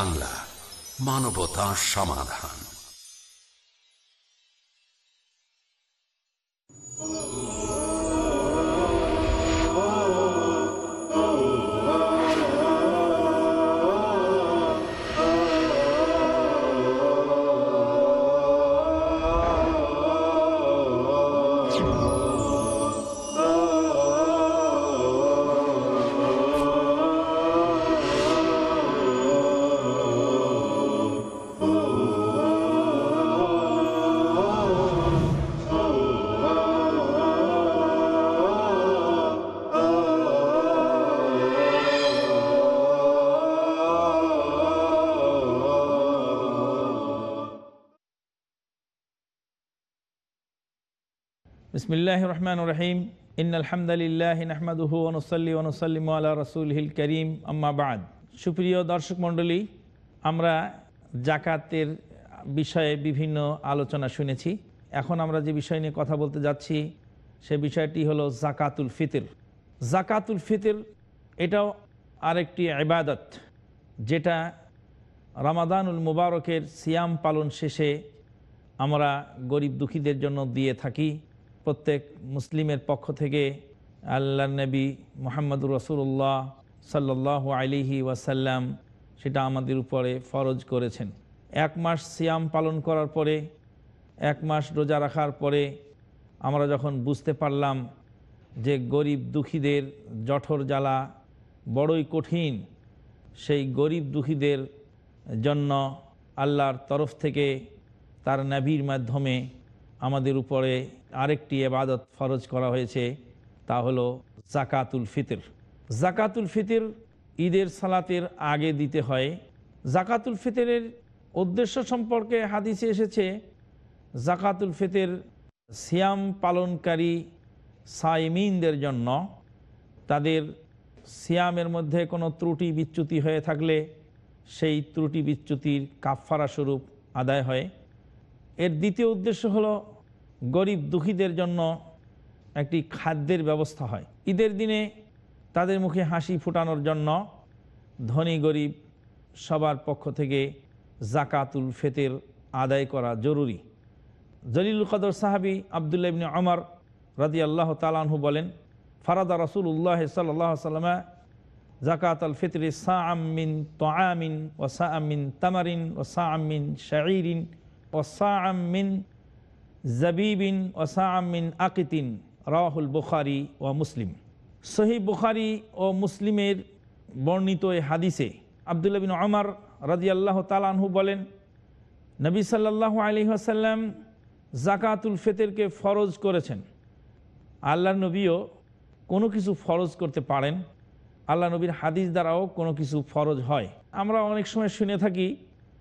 বাংলা মানবতা সমাধান। বিসমিল্লাহ রহমান রহিম ইন আলহামদুলিল্লাহ নাহমাদুহু অনুসল্লি অনুসল্লিম আল্লাহ রসুলহিল করিম আম্মা বাদ সুপ্রিয় দর্শক মণ্ডলী আমরা জাকাতের বিষয়ে বিভিন্ন আলোচনা শুনেছি। এখন আমরা যে বিষয় নিয়ে কথা বলতে যাচ্ছি, সে বিষয়টি হলো জাকাতুল ফিতর। জাকাতুল ফিতর, এটাও আরেকটি ইবাদত, যেটা রামাদানুল মুবারকের সিয়াম পালন শেষে আমরা গরিব দুঃখীদের জন্য দিয়ে থাকি। প্রত্যেক মুসলিমের পক্ষ থেকে আল্লাহ নবী মোহাম্মদুর রসুল্লাহ সাল্লাহ আলিহি ওয়াসাল্লাম সেটা আমাদের উপরে ফরজ করেছেন। এক মাস সিয়াম পালন করার পরে, এক মাস রোজা রাখার পরে আমরা যখন বুঝতে পারলাম যে গরিব দুঃখীদের জঠর জ্বালা বড়ই কঠিন, সেই গরিব দুঃখীদের জন্য আল্লাহর তরফ থেকে তার নাভির মাধ্যমে আমাদের উপরে আরেকটি এবাদত ফরজ করা হয়েছে, তা হলো জাকাতুল ফিতর। জাকাতুল ফিতর ঈদের সালাতের আগে দিতে হয়। জাকাতুল ফিতরের উদ্দেশ্য সম্পর্কে হাদিসে এসেছে, জাকাতুল ফিতর সিয়াম পালনকারী সাইমিনদের জন্য। তাদের সিয়ামের মধ্যে কোনো ত্রুটি বিচ্যুতি হয়ে থাকলে সেই ত্রুটি বিচ্যুতির কাফফারা স্বরূপ আদায় হয়। এর দ্বিতীয় উদ্দেশ্য হলো গরিব দুঃখীদের জন্য একটি খাদ্যের ব্যবস্থা হয়। ঈদের দিনে তাদের মুখে হাসি ফুটানোর জন্য ধনী গরিব সবার পক্ষ থেকে জাকাতুল ফেতের আদায় করা জরুরি। জলিল কদর সাহাবি আবদুল্লাহ ইবনে আমর রাজি আল্লাহ তালাহু বলেন, ফারাদা রসুল উল্লাহ সাল্লাহ সাল্লামা জাকাত আল ফিতরে সা আমিন তোয়ামিন ও সা আমিন তামারিন ও সা আমিন শাহরিন ও সা আমিন জাবিবিন ও সা আমিন আকিতিন রাহুল বুখারি ও মুসলিম সহি বুখারি ও মুসলিমের বর্ণিত এ হাদিসে আবদুল্লাহ বিন আমর রাজি আল্লাহ তালাহু বলেন, নবী সাল্লাহ আলী আসাল্লাম জাকাতুল ফেতেরকে ফরজ করেছেন। আল্লাহ নবীও কোনো কিছু ফরজ করতে পারেন আল্লাহ নবীর হাদিস দ্বারাও কোনো কিছু ফরজ হয়। আমরা অনেক সময় শুনে থাকি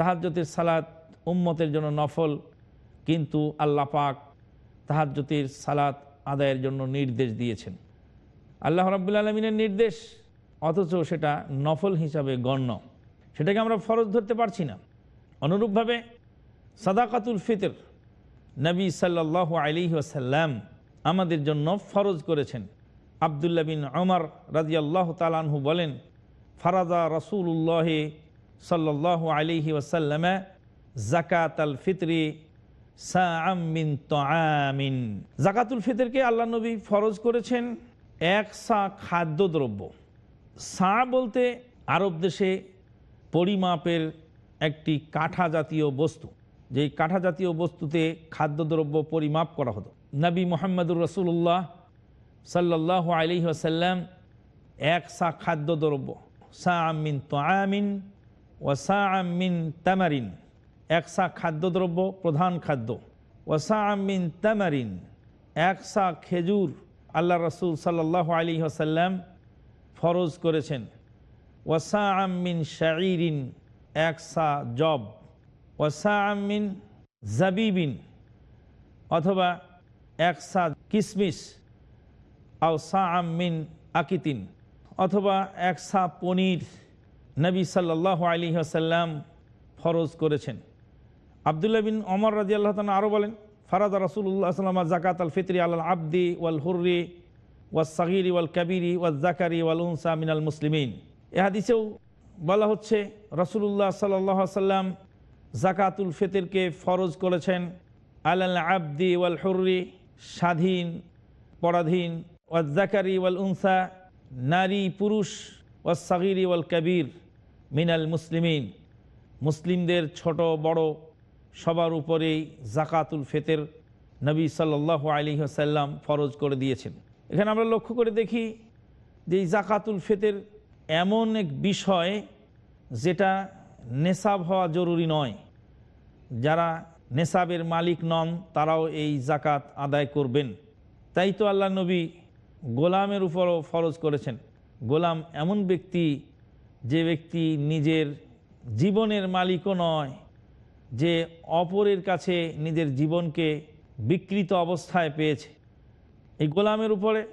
তাহাজ্জতের সালাত উম্মতের জন্য নফল, কিন্তু আল্লাহ পাক তাহাজ্জতের সালাত আদায়ের জন্য নির্দেশ দিয়েছেন। আল্লাহ রাবুল আলমিনের নির্দেশ, অথচ সেটা নফল হিসাবে গণ্য। সেটাকে আমরা ফরজ ধরতে পারছি না। অনুরূপভাবে সাদাকাতুল ফিতর নবী সাল্লাহ আলি ওসাল্লাম আমাদের জন্য ফরজ করেছেন। আবদুল্লা বিন অমর রাজি আল্লাহ তালাহু বলেন ফারাদা রসুল্লাহ সাল্লাহ আলিহি ওসাল্লামা জাকাত আল ফিতরি সামিন তামিন জাকাতুল ফিতরকে আল্লাহ নবী ফরজ করেছেন এক সা খাদ্যদ্রব্য। সা বলতে আরব দেশে পরিমাপের একটি কাঠা জাতীয় বস্তু। যেই কাঠা জাতীয় বস্তুতে খাদ্যদ্রব্য পরিমাপ করা হতো। নবী মোহাম্মদুর রসুল্লাহ সাল্লাহ আলি এক সা খাদ্যদ্রব্য। সা আমিন তো ও সা আমিন তামারিন এক সা খাদ্যদ্রব্য প্রধান খাদ্য। ওয়াসা আমিন তামারিন এক সা খেজুর আল্লাহ রসুল সাল্লাহ আলী আসাল্লাম ফরজ করেছেন। ওয়াসা আমিন শাইরিন এক সা জব। ওয়াসা আমিন জাবিবিন, অথবা একসা কিসমিস। আও সা আমিন আকিতিন, অথবা এক সা পনির। নবী সাল্লাহ আলী আসাল্লাম ফরজ করেছেন। আবদুল্লাহ বিন অমর রাজি আল্লাহ তালা আরও বলেন, ফারাদ রসুল্লাহ সাল্লাম জাকাত আল ফিতরি আল আব্দি ওয়াল হুর্রি ওয়াল সাগিরি ওয়াল কাবিরি ওয়াল জাকারি ওয়াল উনসা মিনাল মুসলিমিন। এ হাদিসেও বলা হচ্ছে রসুল্লাহ সাল্লাহ সাল্লাম জাকাতুল ফিতরকে ফরজ করেছেন আল আব্দি ওয়াল হুর্রি স্বাধীন, পরাধীন ওয়াল জাকারি ওয়াল উনসা নারী পুরুষ ওয়াল সাগিরি ওয়াল কাবির। মিনাল মুসলিমিন। মুসলিমদের ছোট, বড়, সবার উপরেই জাকাতুল ফেতের নবী সাল্লাহ আলী সাল্লাম ফরজ করে দিয়েছেন। এখানে আমরা লক্ষ্য করে দেখি যে এই জাকাতুল ফেতের এমন এক বিষয় যেটা নেশাব হওয়া জরুরি নয়। যারা নেশাবের মালিক নন, তারাও এই জাকাত আদায় করবেন। তাই তো আল্লাহ নবী গোলামের উপরও ফরজ করেছেন। গোলাম এমন ব্যক্তি যে ব্যক্তি নিজের জীবনের মালিকও নয়, যে অপরের কাছে নিজের জীবনকে বিকৃত অবস্থায় পেয়েছে। এই গোলামের উপরে,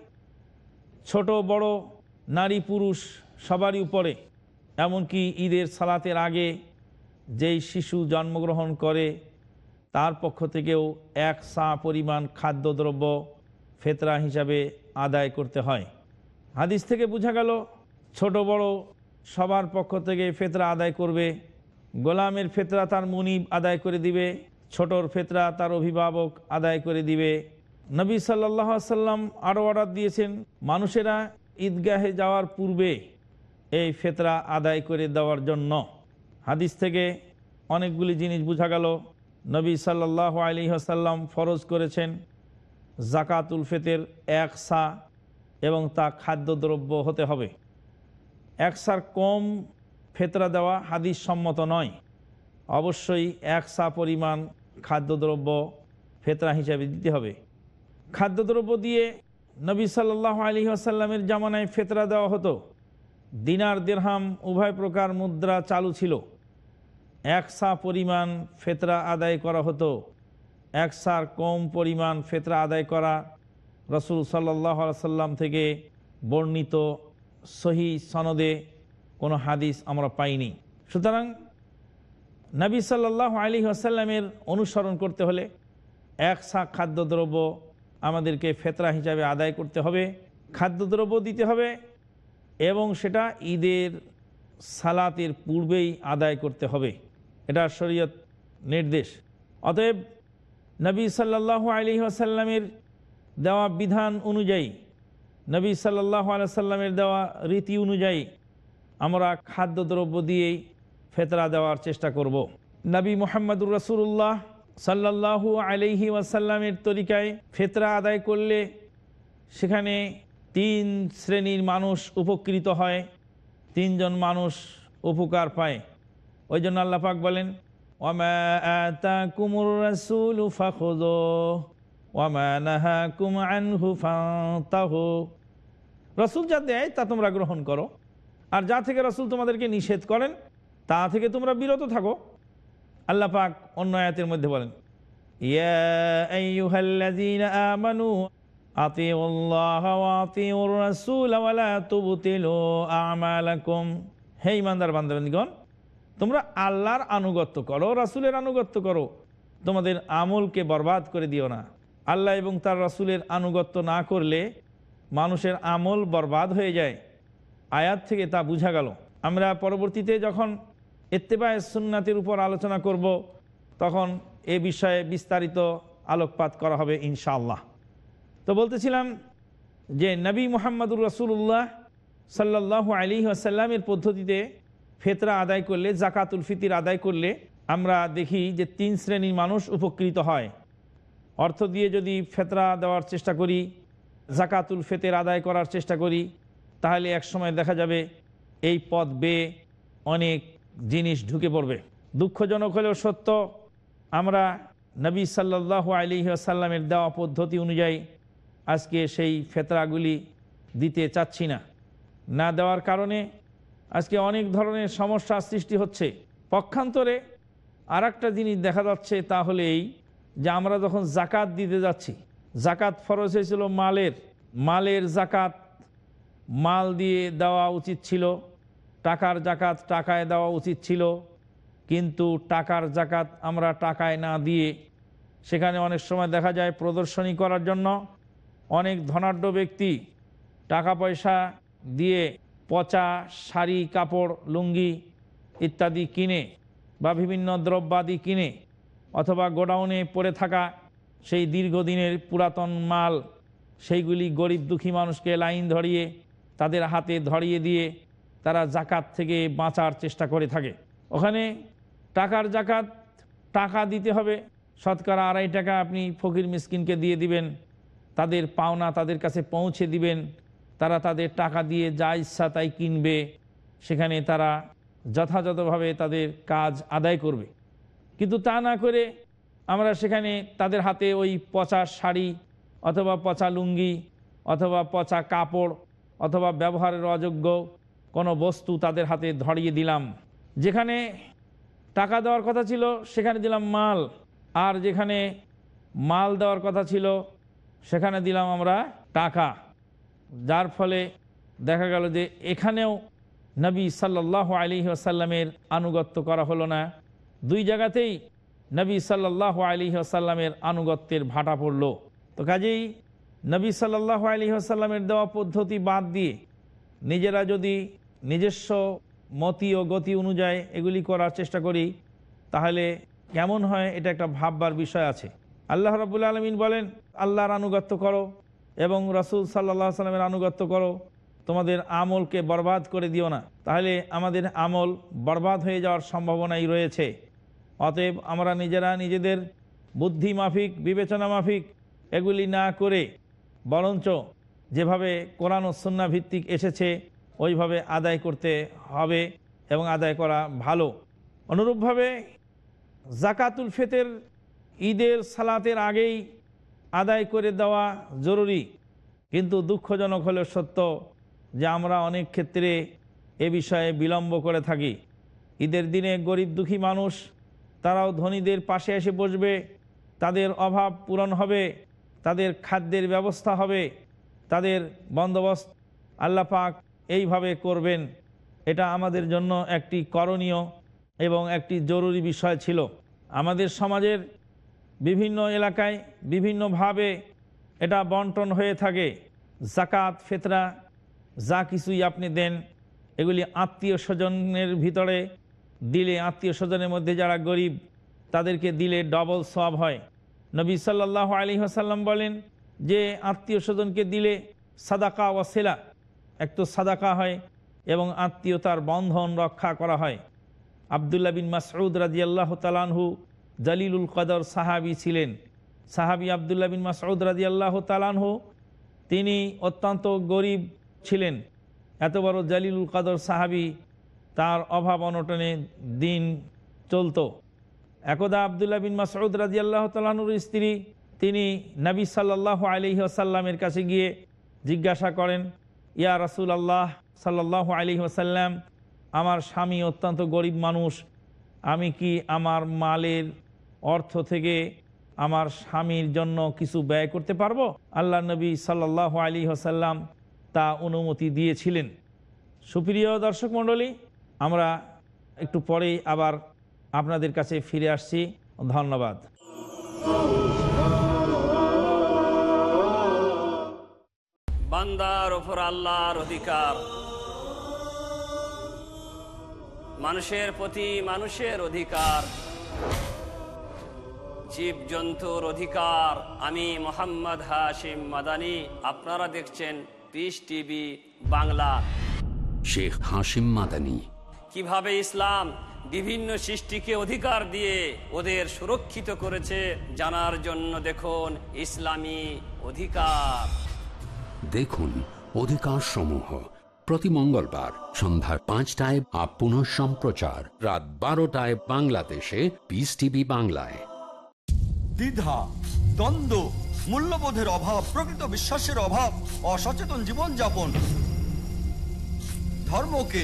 ছোট, বড়, নারী, পুরুষ সবারই উপরে, এমনকি ঈদের সালাতের আগে যেই শিশু জন্মগ্রহণ করে, তার পক্ষ থেকেও এক সা পরিমাণ খাদ্যদ্রব্য ফেতরা হিসাবে আদায় করতে হয়। হাদিস থেকে বোঝা গেল, ছোট, বড় সবার পক্ষ থেকে ফেতরা আদায় করবে। গোলামের ফেতরা তার মুনিব আদায় করে দিবে। ছোটর ফেতরা তার অভিভাবক আদায় করে দিবে। নবী সাল্লাহ সাল্লাম আরও অর্ডার দিয়েছেন, মানুষেরা ঈদগাহে যাওয়ার পূর্বে এই ফেতরা আদায় করে দেওয়ার জন্য। হাদিস থেকে অনেকগুলি জিনিস বোঝা গেল। নবী সাল্লাহ আলী আসাল্লাম ফরজ করেছেন জাকাতুল ফেতের এক সা এবং তা খাদ্যদ্রব্য হতে হবে। এক সার কম ফেতরা দেওয়া হাদিস সম্মত নয়। অবশ্যই এক সা পরিমাণ খাদ্যদ্রব্য ফেতরা হিসাবে দিতে হবে। খাদ্যদ্রব্য দিয়ে নবী সাল্লাহ আলী আসাল্লামের জামানায় ফেতরা দেওয়া হতো। দিনার দেরহাম উভয় প্রকার মুদ্রা চালু ছিল। এক সা পরিমাণ ফেতরা আদায় করা হতো। এক সার কম পরিমাণ ফেতরা আদায় করা রসুল সাল্লাহ সাল্লাম থেকে বর্ণিত সহি সনদে কোনো হাদিস আমরা পাইনি। সুতরাং নবী সাল্লাহ আলী আসাল্লামের অনুসরণ করতে হলে এক সা খাদ্যদ্রব্য আমাদেরকে ফেতরা হিসাবে আদায় করতে হবে, খাদ্যদ্রব্য দিতে হবে এবং সেটা ঈদের সালাতের পূর্বেই আদায় করতে হবে। এটা শরীয়ত নির্দেশ। অতএব নবী সাল্লাহ আলী আসাল্লামের দেওয়া বিধান অনুযায়ী নবী সাল্লাহ আলাইসাল্লামের দেওয়া রীতি অনুযায়ী আমরা খাদ্যদ্রব্য দিয়েই ফেতরা দেওয়ার চেষ্টা করব। নবী মোহাম্মদুর রসুল্লাহ সাল্লাহু আলহি ওয়াসাল্লামের তরিকায় ফেতরা আদায় করলে সেখানে তিন শ্রেণির মানুষ উপকৃত হয়, তিনজন মানুষ উপকার পায় ওই জন্য আল্লাপাক বলেন কুমুর রসুল যা দেয় তা তোমরা গ্রহণ করো। আর যা থেকে রসুল তোমাদেরকে নিষেধ করেন, তা থেকে তোমরা বিরত থাকো। আল্লাহ পাক অন্য আয়াতের মধ্যে বলেন হে ইমানদার বান্ধবীগণ তোমরা আল্লাহর আনুগত্য করো, রাসুলের আনুগত্য করো। তোমাদের আমলকে বরবাদ করে দিও না। আল্লাহ এবং তার রাসুলের আনুগত্য না করলে মানুষের আমল বরবাদ হয়ে যায়। আয়াত থেকে তা বুঝা গেল। আমরা পরবর্তীতে যখন এত্তেবায় সুন্নাতের উপর আলোচনা করব, তখন এ বিষয়ে বিস্তারিত আলোকপাত করা হবে ইনশাআল্লাহ। তো বলতেছিলাম যে নবী মোহাম্মদুর রসুল্লাহ সাল্লাহ আলী আসাল্লামের পদ্ধতিতে ফেতরা আদায় করলে, জাকাতুল ফিতির আদায় করলে আমরা দেখি যে তিন শ্রেণির মানুষ উপকৃত হয়। অর্থ দিয়ে যদি ফেতরা দেওয়ার চেষ্টা করি জাকাতুল ফেতের আদায় করার চেষ্টা করি, তাহলে এক সময় দেখা যাবে এই পথ বেয়ে অনেক জিনিস ঢুকে পড়বে। দুঃখজনক হলেও সত্য, আমরা নবী সাল্লাহ আলী আসাল্লামের দেওয়া পদ্ধতি অনুযায়ী আজকে সেই ফেতরাগুলি দিতে চাচ্ছি না। না দেওয়ার কারণে আজকে অনেক ধরনের সমস্যা সৃষ্টি হচ্ছে। পক্ষান্তরে আর একটা জিনিস দেখা যাচ্ছে তাহলে এই যে আমরা যখন জাকাত দিতে যাচ্ছি জাকাত ফরজ হয়েছিল মালের মালের জাকাত মাল দিয়ে দেওয়া উচিত ছিল, টাকার জাকাত টাকায় দেওয়া উচিত ছিল, কিন্তু টাকার জাকাত আমরা টাকায় না দিয়ে সেখানে অনেক সময় দেখা যায় প্রদর্শনী করার জন্য অনেক ধনাঢ্য ব্যক্তি টাকা পয়সা দিয়ে পচা শাড়ি, কাপড়, লুঙ্গি ইত্যাদি কিনে বা বিভিন্ন দ্রব্যাদি কিনে অথবা গোডাউনে পড়ে থাকা সেই দীর্ঘদিনের পুরাতন মাল, সেইগুলি গরিব দুঃখী মানুষকে লাইন ধরিয়ে, তাদের হাতে ধরিয়ে দিয়ে তারা জাকাত থেকে বাঁচার চেষ্টা করে থাকে। ওখানে টাকার জাকাত টাকা দিতে হবে। শতকরা আড়াই টাকা আপনি ফকির মিসকিনকে দিয়ে দিবেন। তাদের পাওনা তাদের কাছে পৌঁছে দিবেন। তারা তাদের টাকা দিয়ে যা ইচ্ছা তাই কিনবে। সেখানে তারা যথাযথভাবে তাদের কাজ আদায় করবে। কিন্তু তা না করে আমরা সেখানে তাদের হাতে ওই পচা শাড়ি অথবা পচা লুঙ্গি অথবা পচা কাপড় অথবা ব্যবহারের অযোগ্য কোনো বস্তু তাদের হাতে ধরিয়ে দিলাম। যেখানে টাকা দেওয়ার কথা ছিল, সেখানে দিলাম মাল। আর যেখানে মাল দেওয়ার কথা ছিল, সেখানে দিলাম আমরা টাকা। যার ফলে দেখা গেল যে এখানেও নবী সাল্লাহ আলী আসাল্লামের আনুগত্য করা হলো না। দুই জায়গাতেই নবী সাল্লাহ আলী আসাল্লামের আনুগত্যের ভাটা পড়ল। তো কাজেই নবী সাল্লাহ আলী আসাল্লামের দেওয়া পদ্ধতি বাদ দিয়ে নিজেরা যদি নিজস্ব মতি ও গতি অনুযায়ী এগুলি করার চেষ্টা করি, তাহলে কেমন হয় এটা একটা ভাববার বিষয় আছে। আল্লাহ রাবুল আলমিন বলেন, আল্লাহর আনুগত্য করো এবং রসুল সাল্লাহ সাল্লামের আনুগত্য করো। তোমাদের আমলকে বরবাদ করে দিও না। তাহলে আমাদের আমল বরবাদ হয়ে যাওয়ার সম্ভাবনাই রয়েছে। অতএব আমরা নিজেরা নিজেদের বুদ্ধি মাফিক, বিবেচনা মাফিক এগুলি না করে বরঞ্চ যেভাবে কোরআন সন্না ভিত্তিক এসেছে, ওইভাবে আদায় করতে হবে এবং আদায় করা ভালো। অনুরূপভাবে জাকাতুল ফেতের ঈদের সালাতের আগেই আদায় করে দেওয়া জরুরি, কিন্তু দুঃখজনক হলে সত্য যে আমরা অনেক ক্ষেত্রে এ বিষয়ে বিলম্ব করে থাকি। ঈদের দিনে গরিব দুঃখী মানুষ তারাও ধনীদের পাশে এসে বসবে। তাদের অভাব পূরণ হবে। তাদের খাদ্যের ব্যবস্থা হবে। তাদের বন্দোবস্ত আল্লাহ পাক এইভাবে করবেন। এটা আমাদের জন্য একটি করণীয় এবং একটি জরুরি বিষয় ছিল। আমাদের সমাজের বিভিন্ন এলাকায় বিভিন্নভাবে এটা বন্টন হয়ে থাকে। জাকাত, ফেতরা, যা কিছুই আপনি দেন, এগুলি আত্মীয় স্বজনের ভিতরে দিলে আত্মীয় স্বজনের মধ্যে যারা গরিব, তাদেরকে দিলে ডবল সব হয়। নবী সাল্লাহ আলী হাসাল্লাম বলেন যে, আত্মীয় স্বজনকে দিলে সাদাকা ওয়াসেলা এক তো সাদাকা হয় এবং আত্মীয়তার বন্ধন রক্ষা করা হয়। আবদুল্লাহ বিন মাসউদ রাজি আল্লাহ তালানহু জালিলুল কদর সাহাবি ছিলেন। সাহাবি আবদুল্লাহ বিন মাসউদ রাজি আল্লাহ তালানহু তিনি অত্যন্ত গরিব ছিলেন। এত বড় জালিলুল কদর সাহাবি তার অভাব অনটনে দিন চলতো। একদা আবদুল্লাহ বিন মাসউদ রাজি আল্লাহ তালানুর স্ত্রী, তিনি নবী সাল্লাহ আলহি আসাল্লামের কাছে গিয়ে জিজ্ঞাসা করেন, ইয়া রাসুল আল্লাহ সাল্লাহ আলহি আসাল্লাম আমার স্বামী অত্যন্ত গরিব মানুষ, আমি কি আমার মালের অর্থ থেকে আমার স্বামীর জন্য কিছু ব্যয় করতে পারব? আল্লাহ নবী সাল্লাহ আলী হাসাল্লাম তা অনুমতি দিয়েছিলেন। সুপ্রিয় দর্শক মণ্ডলী আমরা একটু পরেই আবার আপনাদের কাছে ফিরে আসছি। ধন্যবাদ। বান্দার ওপর আল্লাহর অধিকার। মানুষের প্রতি মানুষের অধিকার। জীব জন্তুর অধিকার। আমি মোহাম্মদ হাশিম মাদানি আপনারা দেখছেন পিস টিভি বাংলা। শেখ হাসিম মাদানী কীভাবে ইসলাম বিভিন্ন সৃষ্টিকে অধিকার দিয়ে ওদের সুরক্ষিত করেছে জানার জন্য দেখুন ইসলামী অধিকার। দেখুন অধিকার সমূহ প্রতি মঙ্গলবার সন্ধ্যা পাঁচটায় আপ পুনঃ সম্প্রচার রাত বারোটায় বাংলাদেশে পিস টিভি বাংলায়। দ্বিধা দ্বন্দ্ব মূল্যবোধের অভাব প্রকৃত বিশ্বাসের অভাব অসচেতন জীবনযাপন। ধর্মকে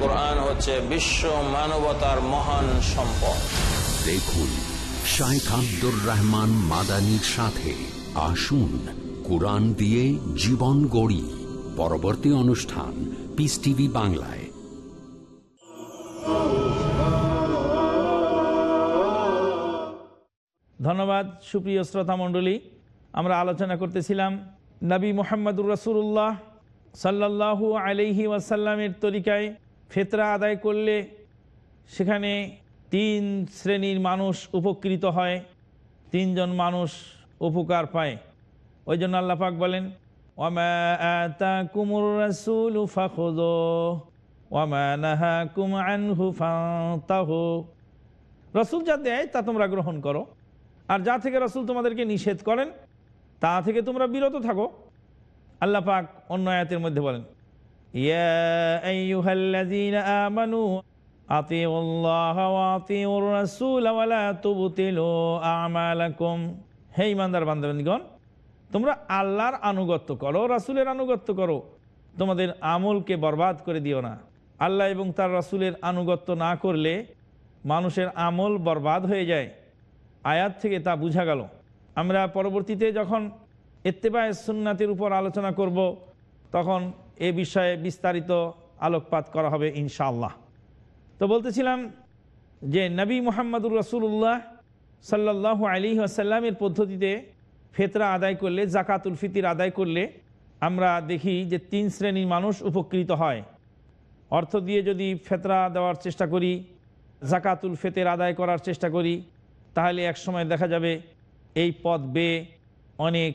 কোরআন হচ্ছে বিশ্ব মানবতার মহান সম্পদ। দেখুন শাইখ আব্দুর রহমান মাদানির সাথে আসুন কোরআন দিয়ে জীবন গড়ি। পরবর্তী অনুষ্ঠান পিস টিভি বাংলায়। ধন্যবাদ সুপ্রিয় শ্রোতা মণ্ডলী। আমরা আলোচনা করতেছিলাম নবী মোহাম্মদুর রসুল্লাহ সাল্লাল্লাহু আলহি ওয়াসাল্লামের তরিকায় ফেতরা আদায় করলে সেখানে তিন শ্রেণির মানুষ উপকৃত হয়, তিনজন মানুষ উপকার পায়। ওই জন্য আল্লাপাক বলেন রাসূলু যা দেয়, তা তোমরা গ্রহণ করো। আর যা থেকে রসুল তোমাদেরকে নিষেধ করেন, তা থেকে তোমরা বিরত থাকো। আল্লাহ পাক অন্য আয়াতের মধ্যে বলেন ইয়া আইয়ুহাল্লাযীনা আমানু আতিউল্লাহ ওয়া আতিউর রাসূল ওয়া লা তুবতিলু আমালাকুম হে ইমানদার বান্দরগণ তোমরা আল্লাহর আনুগত্য করো, রাসূলের আনুগত্য করো। তোমাদের আমলকে বরবাদ করে দিও না। আল্লাহ এবং তার রাসূলের আনুগত্য না করলে মানুষের আমল বরবাদ হয়ে যায়। আয়াত থেকে তা বোঝা গেল। আমরা পরবর্তীতে যখন এত্তেবায় সুন্নাতের উপর আলোচনা করব, তখন এ বিষয়ে বিস্তারিত আলোকপাত করা হবে ইনশাআল্লাহ। তো বলতেছিলাম যে নবী মোহাম্মদুর রসুল্লাহ সাল্লাহ আলী আসাল্লামের পদ্ধতিতে ফেতরা আদায় করলে জাকাতুল ফিতির আদায় করলে আমরা দেখি যে তিন শ্রেণির মানুষ উপকৃত হয়। অর্থ দিয়ে যদি ফেতরা দেওয়ার চেষ্টা করি জাকাতুল ফেতের আদায় করার চেষ্টা করি, তাহলে এক সময় দেখা যাবে এই পথ বেয়ে অনেক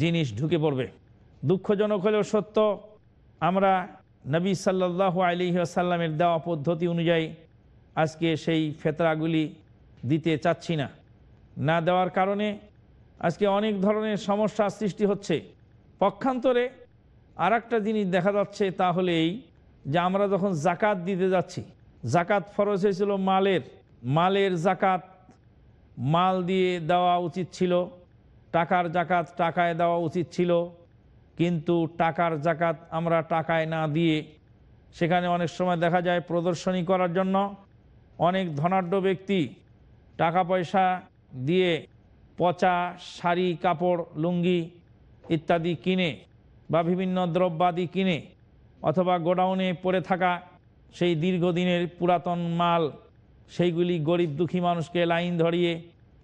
জিনিস ঢুকে পড়বে। দুঃখজনক হলেও সত্য আমরা নবী সাল্লাহ আলী আসাল্লামের দেওয়া পদ্ধতি অনুযায়ী আজকে সেই ফেতরাগুলি দিতে চাচ্ছি না। না দেওয়ার কারণে আজকে অনেক ধরনের সমস্যা সৃষ্টি হচ্ছে। পক্ষান্তরে আর একটা জিনিস দেখা যাচ্ছে তাহলে এই যে আমরা যখন জাকাত দিতে যাচ্ছি জাকাত ফরজ হয়েছিল মালের মালের জাকাত মাল দিয়ে দেওয়া উচিত ছিল, টাকার জাকাত টাকায় দেওয়া উচিত ছিল কিন্তু টাকার জাকাত আমরা টাকায় না দিয়ে সেখানে অনেক সময় দেখা যায় প্রদর্শনী করার জন্য অনেক ধনাঢ্য ব্যক্তি টাকা পয়সা দিয়ে পচা শাড়ি, কাপড়, লুঙ্গি ইত্যাদি কিনে বা বিভিন্ন দ্রব্যাদি কিনে অথবা গোডাউনে পড়ে থাকা সেই দীর্ঘদিনের পুরাতন মাল, সেইগুলি গরিব দুঃখী মানুষকে লাইন ধরিয়ে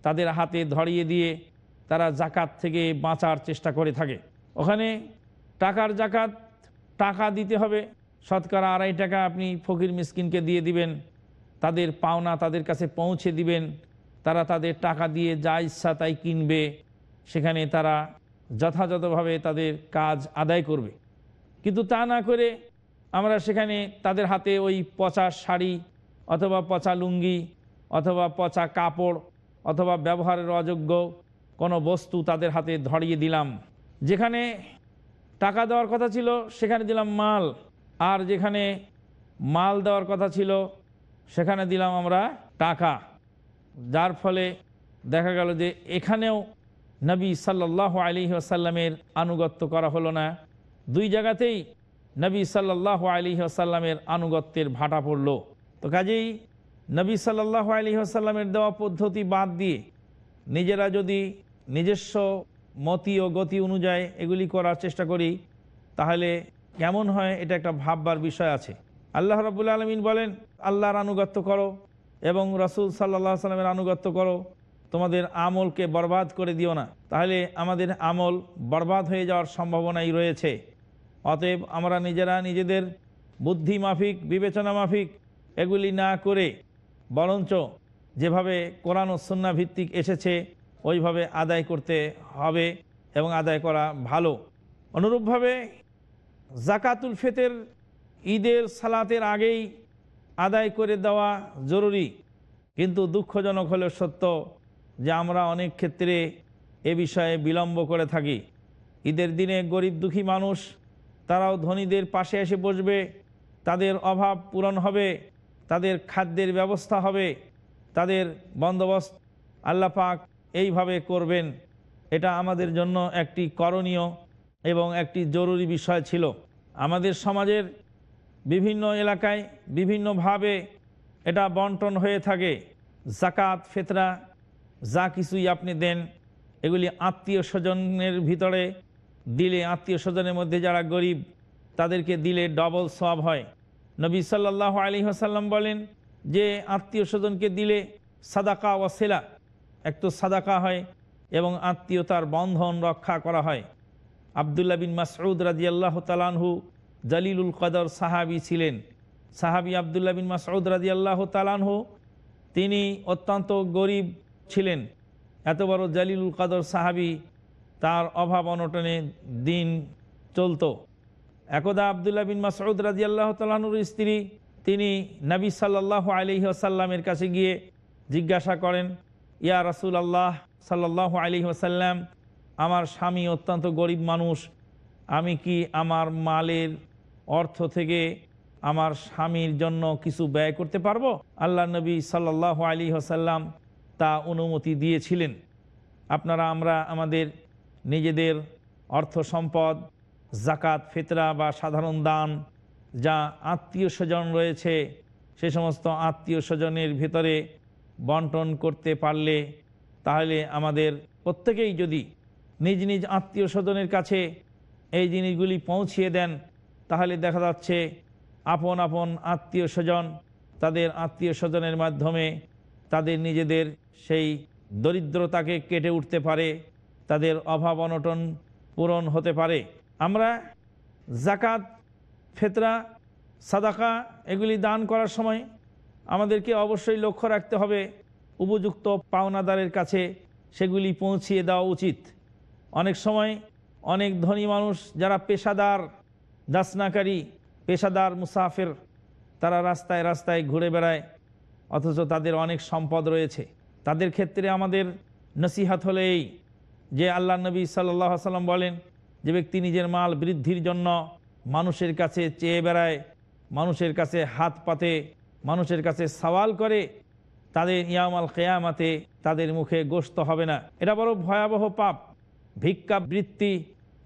তাদের হাতে ধরিয়ে দিয়ে তারা জাকাত থেকে বাঁচার চেষ্টা করে থাকে। ওখানে টাকার জাকাত টাকা দিতে হবে। শতকরা আড়াই টাকা আপনি ফকির মিসকিনকে দিয়ে দিবেন। তাদের পাওনা তাদের কাছে পৌঁছে দিবেন। তারা তাদের টাকা দিয়ে যা ইচ্ছা তাই কিনবে। সেখানে তারা যথাযথভাবে তাদের কাজ আদায় করবে। কিন্তু তা না করে আমরা সেখানে তাদের হাতে ওই পচা শাড়ি অথবা পচা লুঙ্গি অথবা পচা কাপড় অথবা ব্যবহারের অযোগ্য কোনো বস্তু তাদের হাতে ধরিয়ে দিলাম। যেখানে টাকা দেওয়ার কথা ছিল, সেখানে দিলাম মাল। আর যেখানে মাল দেওয়ার কথা ছিল, সেখানে দিলাম আমরা টাকা। যার ফলে দেখা গেল যে এখানেও নবী সাল্লাহ আলী আসাল্লামের আনুগত্য করা হলো না। দুই জায়গাতেই নবী সাল্লাহ আলী আসাল্লামের আনুগত্যের ভাটা পড়ল। তো কাজেই নবী সাল্লাহ আলী আসাল্লামের দেওয়া পদ্ধতি বাদ দিয়ে নিজেরা যদি নিজস্ব মতি ও গতি অনুযায়ী এগুলি করার চেষ্টা করি, তাহলে কেমন হয় এটা একটা ভাববার বিষয় আছে। আল্লাহ রাবুল আলমিন বলেন, আল্লাহর আনুগত্য করো এবং রসুল সাল্লাহ সাল্লামের আনুগত্য করো। তোমাদের আমলকে বরবাদ করে দিও না। তাহলে আমাদের আমল বরবাদ হয়ে যাওয়ার সম্ভাবনাই রয়েছে। অতএব আমরা নিজেরা নিজেদের বুদ্ধি মাফিক, বিবেচনা মাফিক এগুলি না করে, বরঞ্চ যেভাবে কোরআন ও সন্না ভিত্তিক এসেছে ওইভাবে আদায় করতে হবে এবং আদায় করা ভালো। অনুরূপভাবে জাকাতুল ফেতের ঈদের সালাতের আগেই আদায় করে দেওয়া জরুরি। কিন্তু দুঃখজনক হলেও সত্য যে আমরা অনেক ক্ষেত্রে এ বিষয়ে বিলম্ব করে থাকি। ঈদের দিনে গরিব দুঃখী মানুষ, তারাও ধনীদের পাশে এসে বসবে, তাদের অভাব পূরণ হবে, তাদের খাদ্যের ব্যবস্থা হবে, তাদের বন্দোবস্ত আল্লাহ পাক এইভাবে করবেন, এটা আমাদের জন্য একটি করণীয় এবং একটি জরুরি বিষয় ছিল। আমাদের সমাজের বিভিন্ন এলাকায় বিভিন্নভাবে এটা বন্টন হয়ে থাকে। জাকাত, ফেতরা, যা কিছুই আপনি দেন, এগুলি আত্মীয় স্বজনের ভিতরে দিলে, আত্মীয় স্বজনের মধ্যে যারা গরিব, তাদেরকে দিলে ডবল সব হয়। নবী সাল্লাহ আলী হাসাল্লাম বলেন যে, আত্মীয় স্বজনকে দিলে সাদাকা ওয়াসেলা এক তো সাদাকা হয় এবং আত্মীয়তার বন্ধন রক্ষা করা হয়। আবদুল্লাহ বিন মাসউদ রাজি আল্লাহ তালানহু জালিলুল কদর সাহাবি ছিলেন। সাহাবি আবদুল্লাহ বিন মাসউদ রাজি আল্লাহ তালানহু তিনি অত্যন্ত গরিব ছিলেন। এত বড় জালিলুল কদর সাহাবি তার অভাব অনটনে দিন চলতো। একদা আবদুল্লাহ বিন মাসউদ রাজি আল্লাহ তালানুর স্ত্রী তিনি নবী সাল্লাহ আলহি কাছে গিয়ে জিজ্ঞাসা করেন ইয়া রাসুল আল্লাহ সাল্লাহ আলহি আসাল্লাম আমার স্বামী অত্যন্ত গরিব মানুষ, আমি কি আমার মালের অর্থ থেকে আমার স্বামীর জন্য কিছু ব্যয় করতে পারব? আল্লাহ নবী সাল্লাহ আলী হাসাল্লাম তা অনুমতি দিয়েছিলেন। আপনারা, আমরা, আমাদের নিজেদের অর্থ সম্পদ জাকাত ফিতরা বা সাধারণ দান, যা আত্মীয় স্বজন রয়েছে, সে সমস্ত আত্মীয় স্বজনের ভিতরে বন্টন করতে পারলে তাহলে আমাদের প্রত্যেকেই যদি নিজ নিজ আত্মীয় স্বজনের কাছে এই জিনিসগুলি পৌঁছিয়ে দেন, তাহলে দেখা যাচ্ছে আপন আপন আত্মীয় স্বজন তাদের আত্মীয় স্বজনের মাধ্যমে তাদের নিজেদের সেই দরিদ্রতাকে কেটে উঠতে পারে, তাদের অভাব অনটন পূরণ হতে পারে। আমরা জাকাত ফেতরা, সাদাকা এগুলি দান করার সময় আমাদেরকে অবশ্যই লক্ষ্য রাখতে হবে। উপযুক্ত পাওনাদারের কাছে সেগুলি পৌঁছিয়ে দেওয়া উচিত। অনেক সময় অনেক ধনী মানুষ যারা পেশাদার দাসনাকারী পেশাদার মুসাফের, তারা রাস্তায় রাস্তায় ঘুরে বেড়ায়, অথচ তাদের অনেক সম্পদ রয়েছে। তাদের ক্ষেত্রে আমাদের নসিহাত হলে এই যে আল্লাহ নবী সাল্লাহ সাল্লাম বলেন যে ব্যক্তি নিজের মাল বৃদ্ধির জন্য মানুষের কাছে চেয়ে বেড়ায়, মানুষের কাছে হাত পাতে মানুষের কাছে সওয়াল করে, তাদের ইয়ামাল কেয়ামাতে তাদের মুখে গোস্ত হবে না। এটা বড় ভয়াবহ পাপ। ভিক্ষাবৃত্তি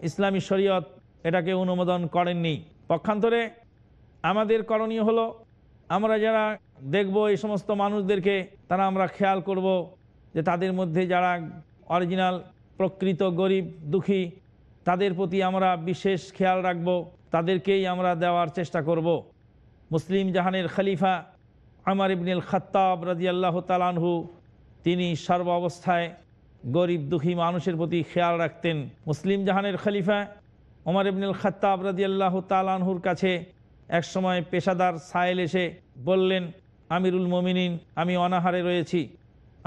ইসলামী শরীয়ত এটাকে অনুমোদন করেননি। পক্ষান্তরে আমাদের করণীয় হলো, আমরা যারা দেখব এই সমস্ত মানুষদেরকে, তারা আমরা খেয়াল করব যে তাদের মধ্যে যারা অরিজিনাল, প্রকৃত গরিব, দুঃখী, তাদের প্রতি আমরা বিশেষ খেয়াল রাখব, তাদেরকেই আমরা দেওয়ার চেষ্টা করব। মুসলিম জাহানের খলিফা আমার ইবনুল খত্তাব রাজিয়াল্লাহ তালানহু তিনি সর্ব অবস্থায় গরিব দুঃখী মানুষের প্রতি খেয়াল রাখতেন। মুসলিম জাহানের খলিফা ওমর ইবনুল খত্তাব রাজিয়াল্লাহ তালানহুর কাছে একসময় পেশাদার সায়েল এসে বললেন, আমিরুল মমিনিন, আমি অনাহারে রয়েছি।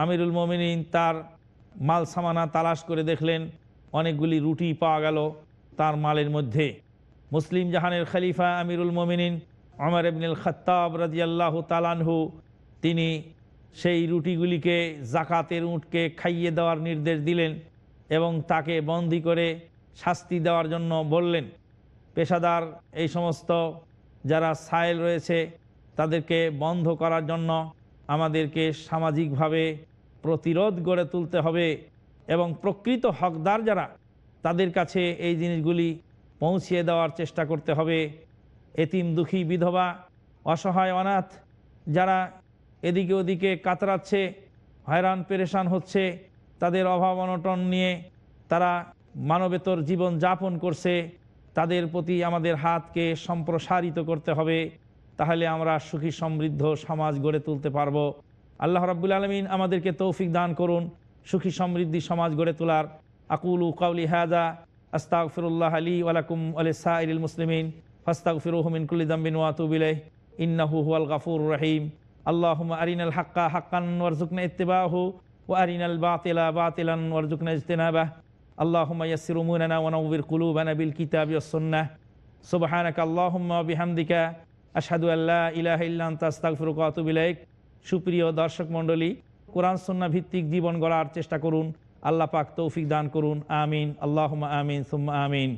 আমিরুল মমিনিন তার মাল সামানা তালাশ করে দেখলেন, অনেকগুলি রুটি পাওয়া গেল তার মালের মধ্যে। মুসলিম জাহানের খলিফা আমিরুল মমিনিন অমর ইবনুল খত্তাব রাজিয়াল্লাহ তালানহু তিনি সেই রুটিগুলিকে জাকাতের উঁটকে খাইয়ে দেওয়ার নির্দেশ দিলেন এবং তাকে বন্দি করে শাস্তি দেওয়ার জন্য বললেন। পেশাদার এই সমস্ত যারা সায়েল রয়েছে, তাদেরকে বন্ধ করার জন্য আমাদেরকে সামাজিকভাবে প্রতিরোধ গড়ে তুলতে হবে এবং প্রকৃত হকদার যারা, তাদের কাছে এই জিনিসগুলি পৌঁছিয়ে দেওয়ার চেষ্টা করতে হবে। এতিম দুঃখী বিধবা, অসহায় অনাথ, যারা এদিকে ওদিকে কাতরাচ্ছে, হয়রান, পেরেশান হচ্ছে, তাদের অভাব অনটন নিয়ে তারা মানবেতর জীবন যাপন করছে, তাদের প্রতি আমাদের হাতকে সম্প্রসারিত করতে হবে, তাহলে আমরা সুখী, সমৃদ্ধ সমাজ গড়ে তুলতে পারব। আল্লাহ রাব্বুল আলমিন আমাদেরকে তৌফিক দান করুন, সুখী, সমৃদ্ধি সমাজ গড়ে তোলার। আকুল উকাউলি হাজা আস্তাক ফিরুল্লাহ আলী ওয়ালাকুম আলিসাইল মুসলিমিন। হাক্কা আল্লাহ সুপ্রিয় দর্শক মন্ডলী কোরআন সন্না ভিত্তিক জীবন গড়ার চেষ্টা করুন। আল্লাহ পাক তৌফিক দান করুন। আমিন। আল্লাহমা আমিন। সুম্মা আমিন।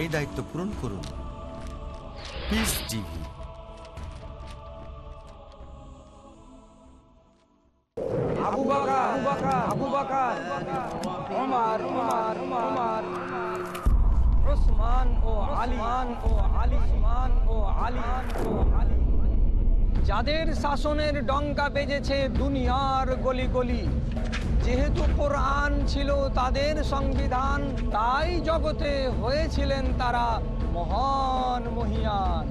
এই দায়িত্ব পূরণ করুন। ও ও ও ও যাদের শাসনের ডঙ্কা বেজেছে দুনিয়ার গলি গলি। যেহেতু কোরআন ছিল তাদের সংবিধান, তাই জগতে হয়েছিলেন তারা মহান মহিয়ান।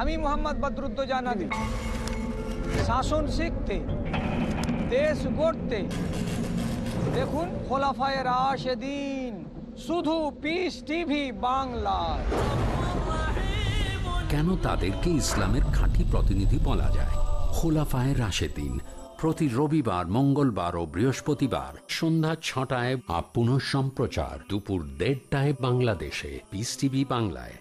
আমি মোহাম্মদ বদরুদ্দোজানাদি শাসন শিখতে, দেশ গড়তে, দেখুন খোলাফায় রাশেদিন, শুধু পিস টিভি বাংলায়। কেন তাদেরকে ইসলামের খাঁটি প্রতিনিধি বলা যায়? খোলাফায় রাশেদিন প্রতি রবিবার, মঙ্গলবার ও বৃহস্পতিবার সন্ধ্যা ছটায় আপ সম্প্রচার দুপুর দেড়টায় বাংলাদেশে। পিস টিভি বাংলায়।